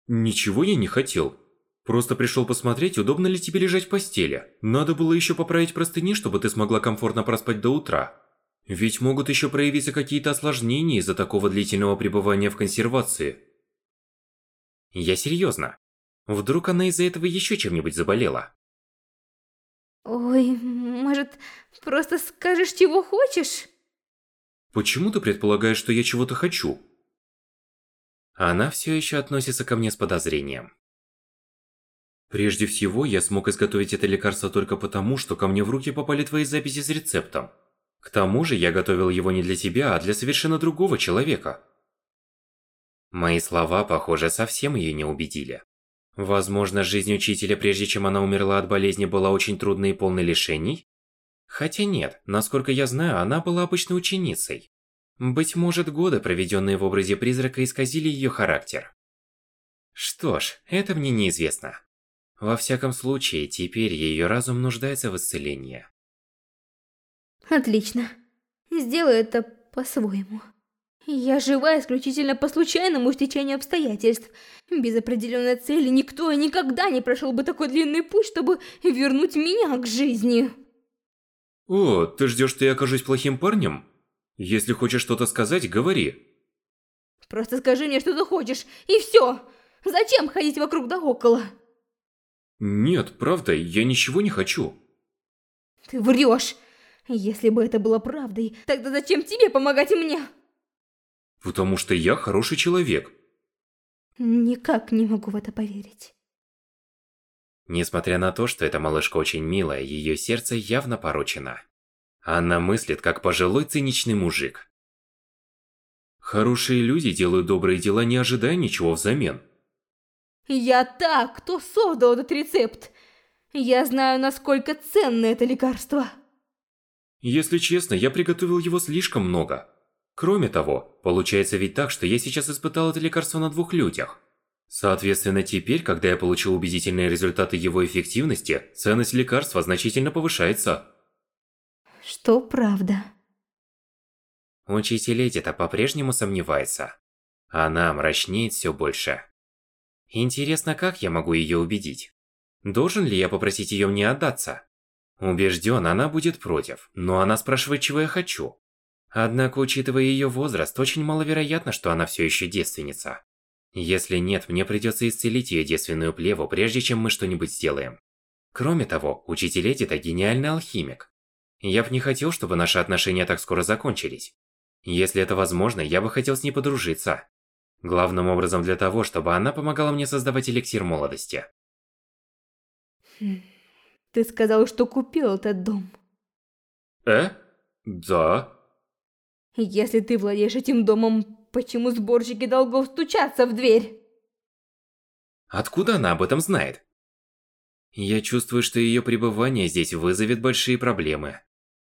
Ничего я не хотел. Просто пришел посмотреть, удобно ли тебе лежать в постели. Надо было еще поправить простыни, чтобы ты смогла комфортно проспать до утра. Ведь могут еще проявиться какие-то осложнения из-за такого длительного пребывания в консервации. Я серьезно. Вдруг она из-за этого еще чем-нибудь заболела? Ой, может, просто скажешь, чего хочешь? Почему ты предполагаешь, что я чего-то хочу? Она все еще относится ко мне с подозрением. Прежде всего, я смог изготовить это лекарство только потому, что ко мне в руки попали твои записи с рецептом. К тому же, я готовил его не для тебя, а для совершенно другого человека. Мои слова, похоже, совсем ее не убедили. Возможно, жизнь учителя, прежде чем она умерла от болезни, была очень трудной и полной лишений? Хотя нет, насколько я знаю, она была обычной ученицей. Быть может, годы, проведенные в образе призрака, исказили ее характер. Что ж, это мне неизвестно. Во всяком случае, теперь ее разум нуждается в исцелении. Отлично. Сделаю это по-своему. Я жива исключительно по случайному стечению обстоятельств. Без определенной цели никто и никогда не прошел бы такой длинный путь, чтобы вернуть меня к жизни. О, ты ждешь, что я окажусь плохим парнем? Если хочешь что-то сказать, говори. Просто скажи мне, что ты хочешь, и все. Зачем ходить вокруг да около? Нет, правда, я ничего не хочу. Ты врешь. Если бы это было правдой, тогда зачем тебе помогать мне? Потому что я хороший человек. Никак не могу в это поверить. Несмотря на то, что эта малышка очень милая, ее сердце явно порочено. Она мыслит, как пожилой циничный мужик. Хорошие люди делают добрые дела, не ожидая ничего взамен. Я так, кто создал этот рецепт. Я знаю, насколько ценно это лекарство. Если честно, я приготовил его слишком много. Кроме того, получается ведь так, что я сейчас испытал это лекарство на двух людях. Соответственно, теперь, когда я получил убедительные результаты его эффективности, ценность лекарства значительно повышается. Что правда? Учитель Эдита по-прежнему сомневается. Она мрачнеет все больше. Интересно, как я могу ее убедить? Должен ли я попросить ее мне отдаться? Убежден, она будет против, но она спрашивает, чего я хочу. Однако, учитывая ее возраст, очень маловероятно, что она все еще девственница. Если нет, мне придется исцелить ее девственную плеву, прежде чем мы что-нибудь сделаем. Кроме того, учитель Эдита гениальный алхимик. Я бы не хотел, чтобы наши отношения так скоро закончились. Если это возможно, я бы хотел с ней подружиться. Главным образом для того, чтобы она помогала мне создавать эликсир молодости. Хм, ты сказал, что купил этот дом. Э? Да. Если ты владеешь этим домом, Почему сборщики долгов стучатся в дверь? Откуда она об этом знает? Я чувствую, что ее пребывание здесь вызовет большие проблемы.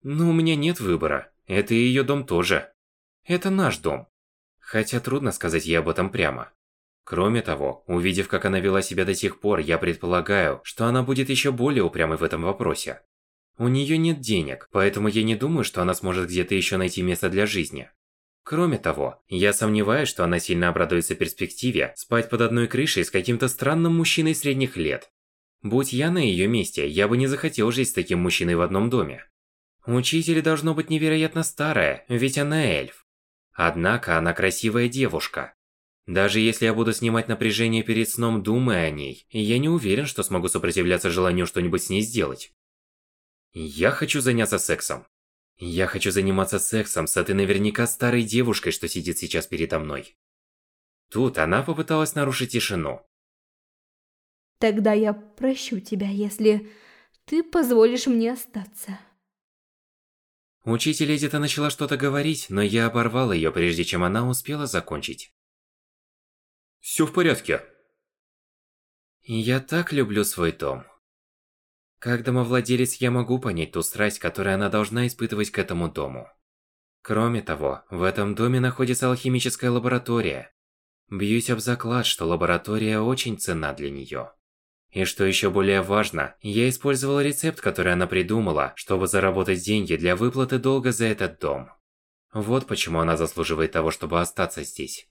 Но у меня нет выбора. Это и ее дом тоже. Это наш дом. Хотя трудно сказать ей об этом прямо. Кроме того, увидев, как она вела себя до сих пор, я предполагаю, что она будет еще более упрямой в этом вопросе. У нее нет денег, поэтому я не думаю, что она сможет где-то еще найти место для жизни. Кроме того, я сомневаюсь, что она сильно обрадуется перспективе спать под одной крышей с каким-то странным мужчиной средних лет. Будь я на ее месте, я бы не захотел жить с таким мужчиной в одном доме. Учитель должно быть невероятно старая, ведь она эльф. Однако она красивая девушка. Даже если я буду снимать напряжение перед сном, думая о ней, я не уверен, что смогу сопротивляться желанию что-нибудь с ней сделать. Я хочу заняться сексом. Я хочу заниматься сексом с этой наверняка старой девушкой, что сидит сейчас передо мной. Тут она попыталась нарушить тишину. Тогда я прощу тебя, если ты позволишь мне остаться. Учитель Эдита начала что-то говорить, но я оборвал ее, прежде чем она успела закончить. Все в порядке. Я так люблю свой дом. Как домовладелец я могу понять ту страсть, которую она должна испытывать к этому дому. Кроме того, в этом доме находится алхимическая лаборатория. Бьюсь об заклад, что лаборатория очень ценна для нее. И что еще более важно, я использовал рецепт, который она придумала, чтобы заработать деньги для выплаты долга за этот дом. Вот почему она заслуживает того, чтобы остаться здесь.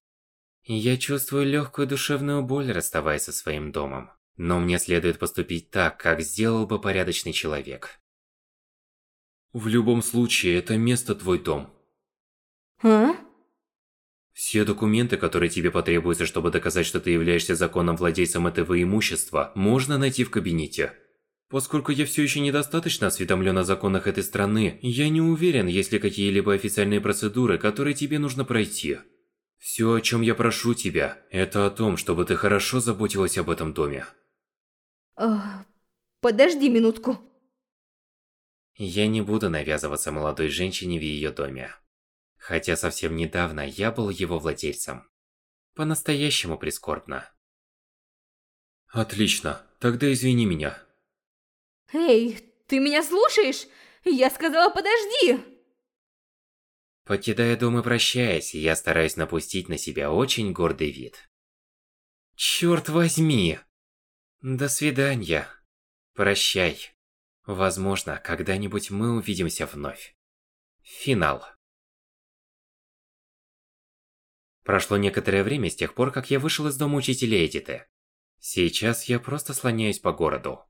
Я чувствую легкую душевную боль, расставаясь со своим домом. Но мне следует поступить так, как сделал бы порядочный человек. В любом случае, это место твой дом. А? Все документы, которые тебе потребуются, чтобы доказать, что ты являешься законным владельцем этого имущества, можно найти в кабинете. Поскольку я все еще недостаточно осведомлен о законах этой страны, я не уверен, есть ли какие-либо официальные процедуры, которые тебе нужно пройти. Все, о чем я прошу тебя, это о том, чтобы ты хорошо заботилась об этом доме. Подожди минутку. Я не буду навязываться молодой женщине в ее доме. Хотя совсем недавно я был его владельцем. По-настоящему прискорбно. Отлично, тогда извини меня. Эй, ты меня слушаешь? Я сказала подожди! Покидая дом и прощаясь, я стараюсь напустить на себя очень гордый вид. Черт возьми! До свидания. Прощай. Возможно, когда-нибудь мы увидимся вновь. Финал. Прошло некоторое время с тех пор, как я вышел из дома учителя Эдиты. Сейчас я просто слоняюсь по городу.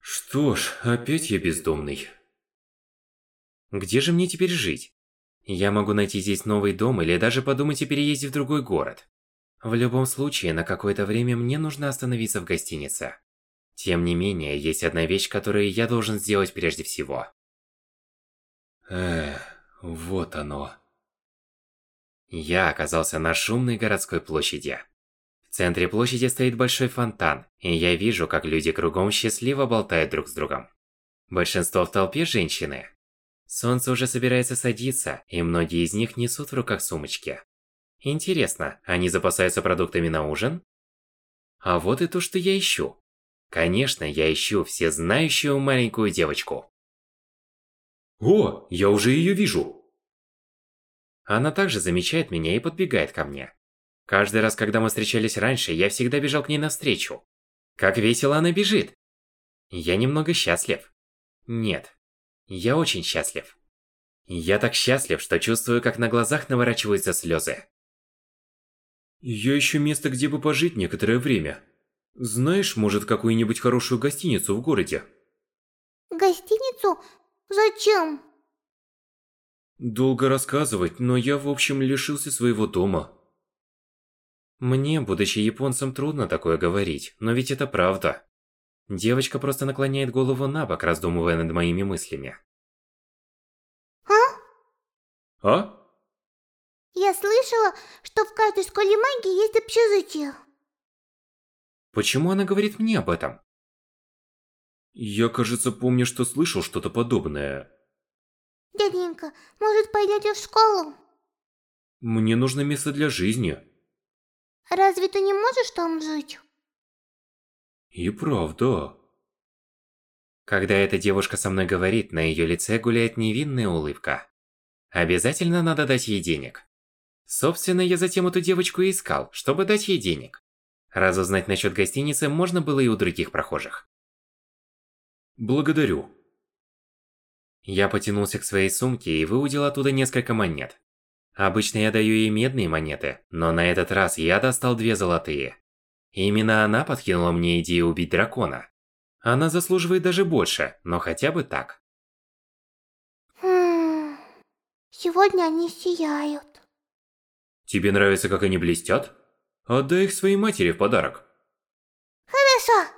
Что ж, опять я бездомный. Где же мне теперь жить? Я могу найти здесь новый дом или даже подумать о переезде в другой город. В любом случае, на какое-то время мне нужно остановиться в гостинице. Тем не менее, есть одна вещь, которую я должен сделать прежде всего. Эх, вот оно. Я оказался на шумной городской площади. В центре площади стоит большой фонтан, и я вижу, как люди кругом счастливо болтают друг с другом. Большинство в толпе женщины. Солнце уже собирается садиться, и многие из них несут в руках сумочки. Интересно, они запасаются продуктами на ужин? А вот и то, что я ищу. Конечно, я ищу всезнающую маленькую девочку. О, я уже ее вижу. Она также замечает меня и подбегает ко мне. Каждый раз, когда мы встречались раньше, я всегда бежал к ней навстречу. Как весело она бежит. Я немного счастлив. Нет, я очень счастлив. Я так счастлив, что чувствую, как на глазах наворачиваются слезы. Я ищу место, где бы пожить некоторое время. Знаешь, может, какую-нибудь хорошую гостиницу в городе? Гостиницу? Зачем? Долго рассказывать, но я, в общем, лишился своего дома. Мне, будучи японцем, трудно такое говорить, но ведь это правда. Девочка просто наклоняет голову на бок, раздумывая над моими мыслями. А? А? Я слышала, что в каждой школе магии есть общежитие. Почему она говорит мне об этом? Я, кажется, помню, что слышал что-то подобное. Дяденька, может, пойдете в школу? Мне нужно место для жизни. Разве ты не можешь там жить? И правда. Когда эта девушка со мной говорит, на ее лице гуляет невинная улыбка. Обязательно надо дать ей денег. Собственно, я затем эту девочку и искал, чтобы дать ей денег. Разузнать насчет гостиницы можно было и у других прохожих. Благодарю. Я потянулся к своей сумке и выудил оттуда несколько монет. Обычно я даю ей медные монеты, но на этот раз я достал две золотые. Именно она подкинула мне идею убить дракона. Она заслуживает даже больше, но хотя бы так. Сегодня они сияют. Тебе нравится, как они блестят? Отдай их своей матери в подарок. Хорошо.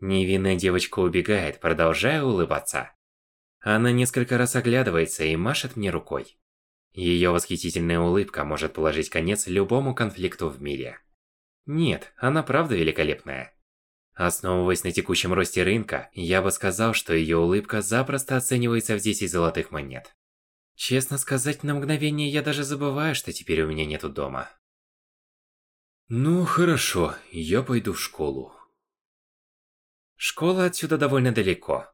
Невинная девочка убегает, продолжая улыбаться. Она несколько раз оглядывается и машет мне рукой. Ее восхитительная улыбка может положить конец любому конфликту в мире. Нет, она правда великолепная. Основываясь на текущем росте рынка, я бы сказал, что ее улыбка запросто оценивается в 10 золотых монет. Честно сказать, на мгновение я даже забываю, что теперь у меня нету дома. Ну, хорошо, я пойду в школу. Школа отсюда довольно далеко.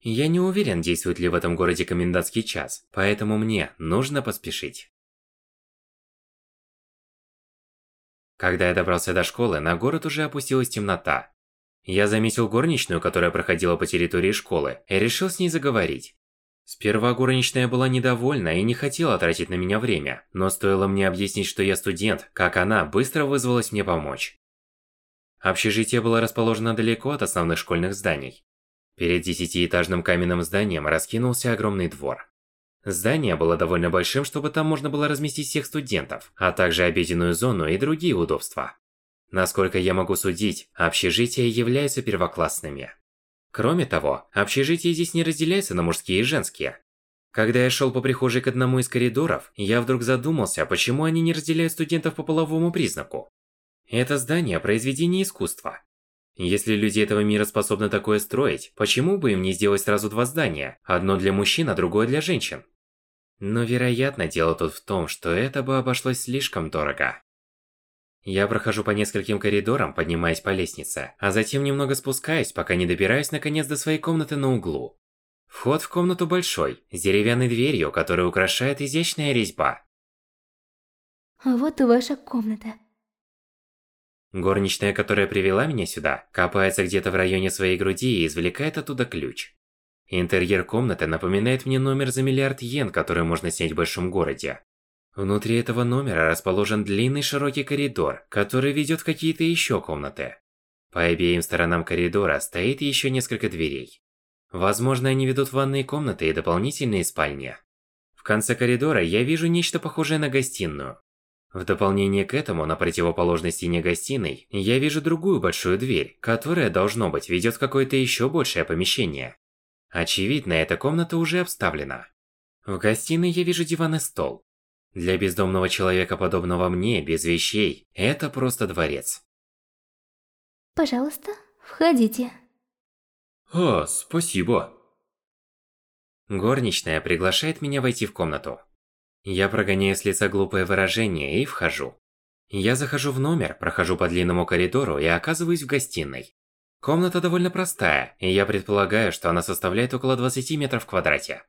Я не уверен, действует ли в этом городе комендантский час, поэтому мне нужно поспешить. Когда я добрался до школы, на город уже опустилась темнота, я заметил горничную, которая проходила по территории школы, и решил с ней заговорить. Сперва горничная была недовольна и не хотела тратить на меня время, но стоило мне объяснить, что я студент, как она быстро вызвалась мне помочь. Общежитие было расположено далеко от основных школьных зданий. Перед десятиэтажным каменным зданием раскинулся огромный двор. Здание было довольно большим, чтобы там можно было разместить всех студентов, а также обеденную зону и другие удобства. Насколько я могу судить, общежития являются первоклассными. Кроме того, общежития здесь не разделяются на мужские и женские. Когда я шел по прихожей к одному из коридоров, я вдруг задумался, почему они не разделяют студентов по половому признаку. Это здание – произведение искусства. Если люди этого мира способны такое строить, почему бы им не сделать сразу два здания, одно для мужчин, а другое для женщин? Но вероятно дело тут в том, что это бы обошлось слишком дорого. Я прохожу по нескольким коридорам, поднимаясь по лестнице, а затем немного спускаюсь, пока не добираюсь наконец до своей комнаты на углу. Вход в комнату большой, с деревянной дверью, которую украшает изящная резьба. Вот и ваша комната. Горничная, которая привела меня сюда, копается где-то в районе своей груди и извлекает оттуда ключ. Интерьер комнаты напоминает мне номер за миллиард йен, который можно снять в большом городе. Внутри этого номера расположен длинный широкий коридор, который ведет в какие-то еще комнаты. По обеим сторонам коридора стоит еще несколько дверей. Возможно, они ведут в ванные комнаты и дополнительные спальни. В конце коридора я вижу нечто похожее на гостиную. В дополнение к этому, на противоположной стене гостиной, я вижу другую большую дверь, которая, должно быть, ведет в какое-то еще большее помещение. Очевидно, эта комната уже обставлена. В гостиной я вижу диван и стол. Для бездомного человека, подобного мне, без вещей, это просто дворец. Пожалуйста, входите. А, спасибо. Горничная приглашает меня войти в комнату. Я прогоняю с лица глупое выражение и вхожу. Я захожу в номер, прохожу по длинному коридору и оказываюсь в гостиной. Комната довольно простая, и я предполагаю, что она составляет около 20 метров в квадрате.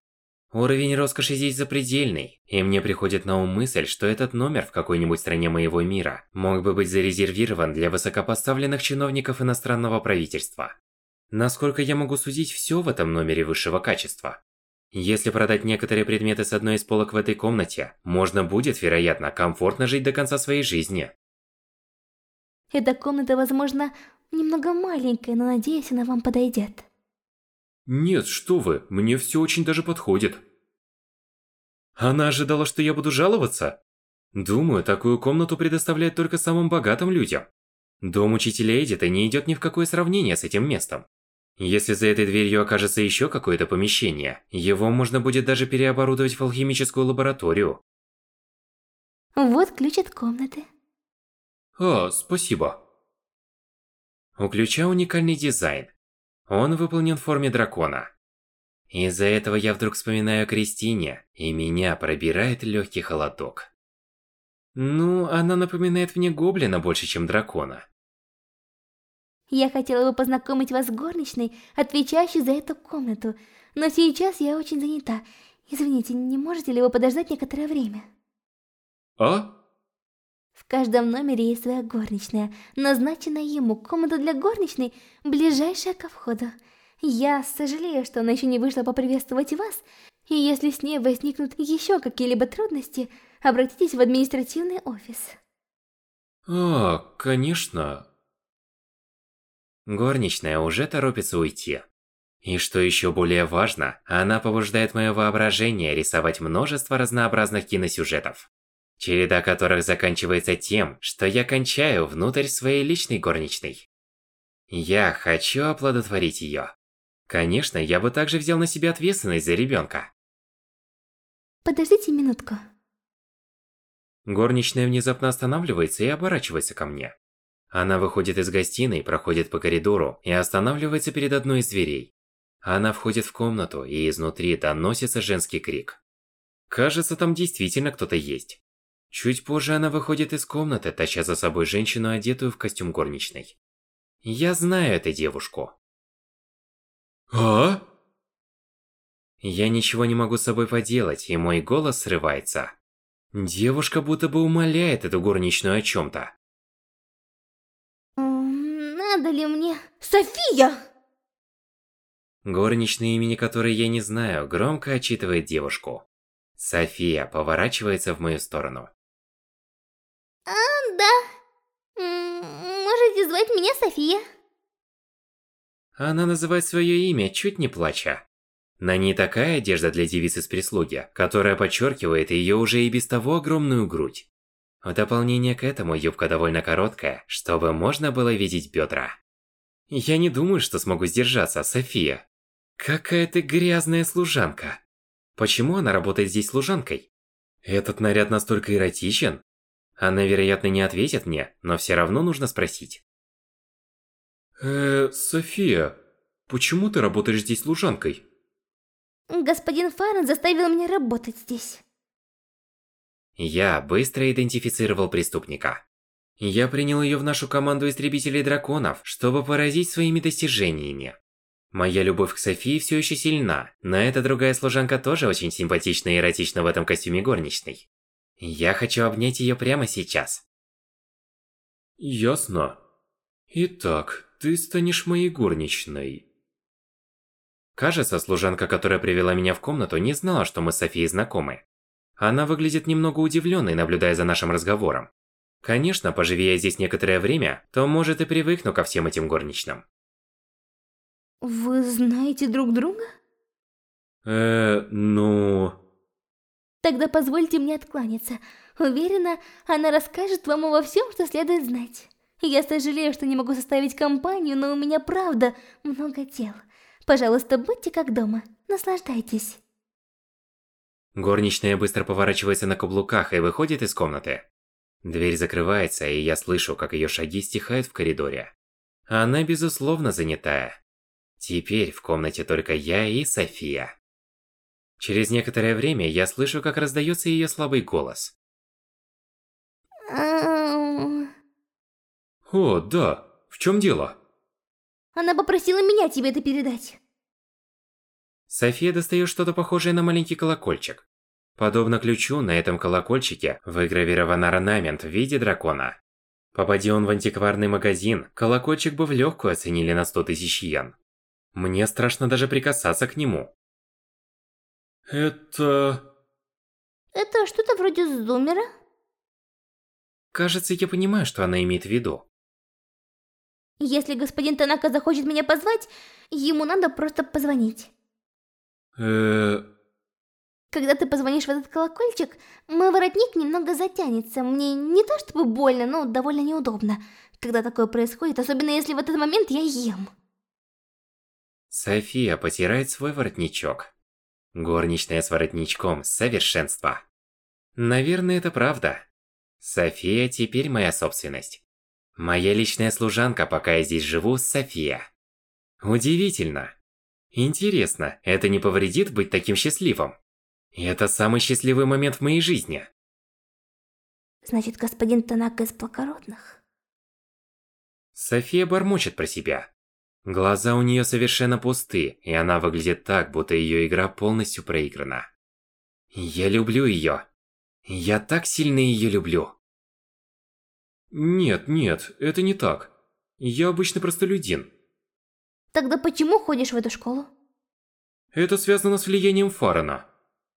Уровень роскоши здесь запредельный, и мне приходит на ум мысль, что этот номер в какой-нибудь стране моего мира мог бы быть зарезервирован для высокопоставленных чиновников иностранного правительства. Насколько я могу судить, все в этом номере высшего качества. Если продать некоторые предметы с одной из полок в этой комнате, можно будет, вероятно, комфортно жить до конца своей жизни. Эта комната, возможно, немного маленькая, но надеюсь, она вам подойдет. Нет, что вы, мне все очень даже подходит. Она ожидала, что я буду жаловаться? Думаю, такую комнату предоставляют только самым богатым людям. Дом учителя Эдита не идет ни в какое сравнение с этим местом. Если за этой дверью окажется еще какое-то помещение, его можно будет даже переоборудовать в алхимическую лабораторию. Вот ключ от комнаты. А, спасибо. У ключа уникальный дизайн. Он выполнен в форме дракона. Из-за этого я вдруг вспоминаю о Кристине, и меня пробирает легкий холодок. Ну, она напоминает мне гоблина больше, чем дракона. Я хотела бы познакомить вас с горничной, отвечающей за эту комнату, но сейчас я очень занята. Извините, не можете ли вы подождать некоторое время? А? В каждом номере есть своя горничная, назначенная ему. Комната для горничной ближайшая ко входу. Я сожалею, что она еще не вышла поприветствовать вас. И если с ней возникнут еще какие-либо трудности, обратитесь в административный офис. А, конечно. Горничная уже торопится уйти. И что еще более важно, она побуждает мое воображение рисовать множество разнообразных киносюжетов. Череда которых заканчивается тем, что я кончаю внутрь своей личной горничной. Я хочу оплодотворить ее. Конечно, я бы также взял на себя ответственность за ребенка. Подождите минутку. Горничная внезапно останавливается и оборачивается ко мне. Она выходит из гостиной, проходит по коридору и останавливается перед одной из дверей. Она входит в комнату, и изнутри доносится женский крик. Кажется, там действительно кто-то есть. Чуть позже она выходит из комнаты, таща за собой женщину, одетую в костюм горничной. Я знаю эту девушку. А? Я ничего не могу с собой поделать, и мой голос срывается. Девушка будто бы умоляет эту горничную о чем-то. Надо ли мне... София! Горничная имени которой я не знаю, громко отчитывает девушку. София поворачивается в мою сторону. А, да. Можете звать меня София. Она называет свое имя, чуть не плача. На ней такая одежда для девицы с прислуги, которая подчеркивает ее уже и без того огромную грудь. В дополнение к этому юбка довольно короткая, чтобы можно было видеть бедра. Я не думаю, что смогу сдержаться, София. Какая ты грязная служанка. Почему она работает здесь служанкой? Этот наряд настолько эротичен? Она, вероятно, не ответит мне, но все равно нужно спросить. Э, София, почему ты работаешь здесь служанкой? Господин Фарен заставил меня работать здесь. Я быстро идентифицировал преступника. Я принял ее в нашу команду истребителей драконов, чтобы поразить своими достижениями. Моя любовь к Софии все еще сильна, но эта другая служанка тоже очень симпатична и эротична в этом костюме горничной. Я хочу обнять ее прямо сейчас. Ясно. Итак, ты станешь моей горничной. Кажется, служанка, которая привела меня в комнату, не знала, что мы с Софией знакомы. Она выглядит немного удивленной, наблюдая за нашим разговором. Конечно, поживи я здесь некоторое время, то может и привыкну ко всем этим горничным. Вы знаете друг друга? Э, ну... Тогда позвольте мне откланяться. Уверена, она расскажет вам обо всем, что следует знать. Я сожалею, что не могу составить компанию, но у меня правда много дел. Пожалуйста, будьте как дома. Наслаждайтесь. Горничная быстро поворачивается на каблуках и выходит из комнаты. Дверь закрывается, и я слышу, как ее шаги стихают в коридоре. Она, безусловно, занятая. Теперь в комнате только я и София. Через некоторое время я слышу, как раздается ее слабый голос. О, да. В чем дело? Она попросила меня тебе это передать. София достает что-то похожее на маленький колокольчик. Подобно ключу, на этом колокольчике выгравирован орнамент в виде дракона. Попади он в антикварный магазин, колокольчик бы в легкую оценили на 100 тысяч йен. Мне страшно даже прикасаться к нему. Это... Это что-то вроде зумера? Кажется, я понимаю, что она имеет в виду. Если господин Танака захочет меня позвать, ему надо просто позвонить. Э... Когда ты позвонишь в этот колокольчик, мой воротник немного затянется. Мне не то чтобы больно, но довольно неудобно, когда такое происходит, особенно если в этот момент я ем. София потирает свой воротничок. Горничная с воротничком – совершенство. Наверное, это правда. София теперь моя собственность. Моя личная служанка, пока я здесь живу, София. Удивительно. Интересно, это не повредит быть таким счастливым? Это самый счастливый момент в моей жизни. Значит, господин Танака из благородных? София бормочет про себя. Глаза у нее совершенно пусты, и она выглядит так, будто ее игра полностью проиграна. Я люблю ее. Я так сильно ее люблю. Нет, нет, это не так. Я обычный простолюдин. Тогда почему ходишь в эту школу? Это связано с влиянием Фарена.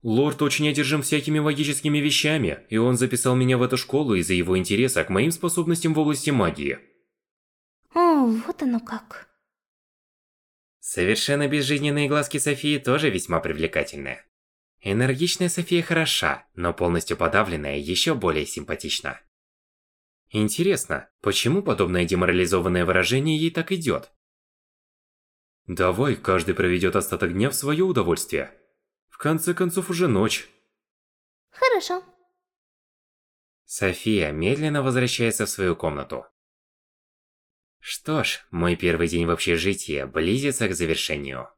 Лорд очень одержим всякими магическими вещами, и он записал меня в эту школу из-за его интереса к моим способностям в области магии. О, вот оно как. Совершенно безжизненные глазки Софии тоже весьма привлекательны. Энергичная София хороша, но полностью подавленная еще более симпатична. Интересно, почему подобное деморализованное выражение ей так идет? Давай, каждый проведет остаток дня в свое удовольствие. В конце концов уже ночь. Хорошо. София медленно возвращается в свою комнату. Что ж, мой первый день в общежитии близится к завершению.